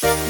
give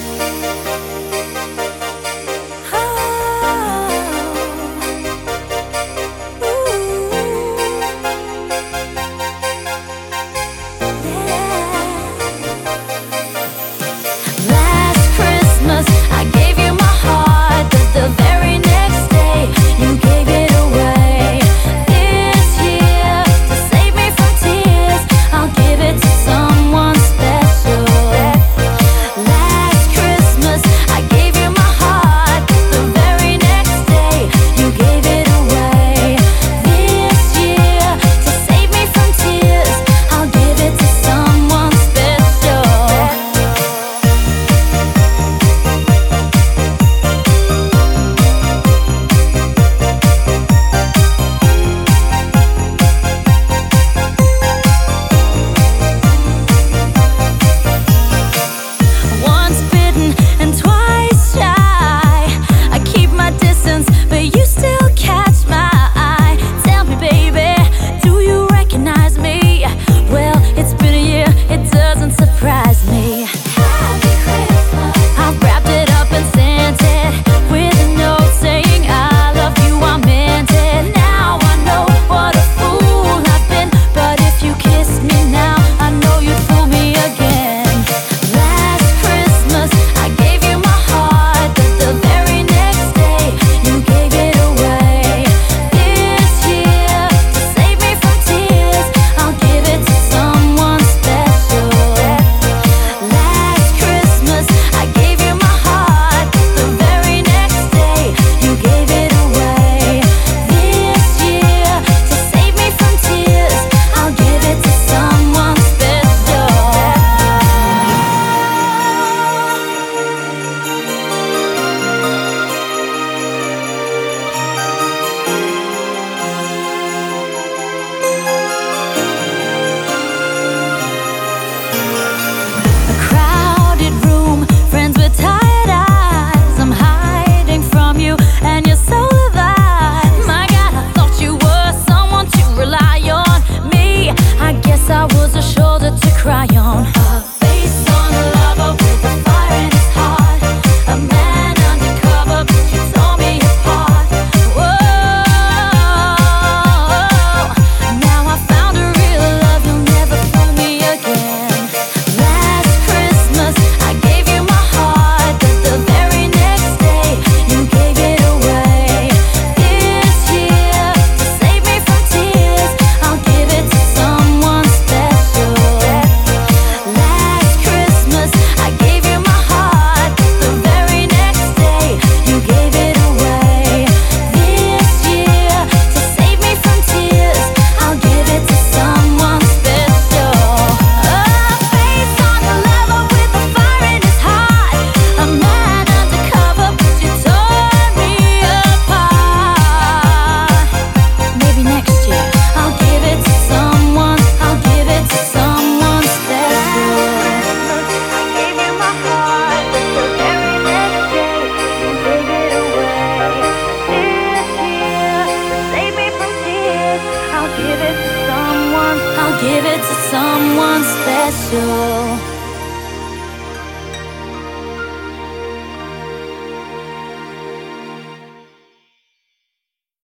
special.